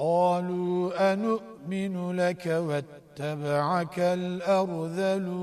قالوا أنؤمن لك واتبعك الأرذلون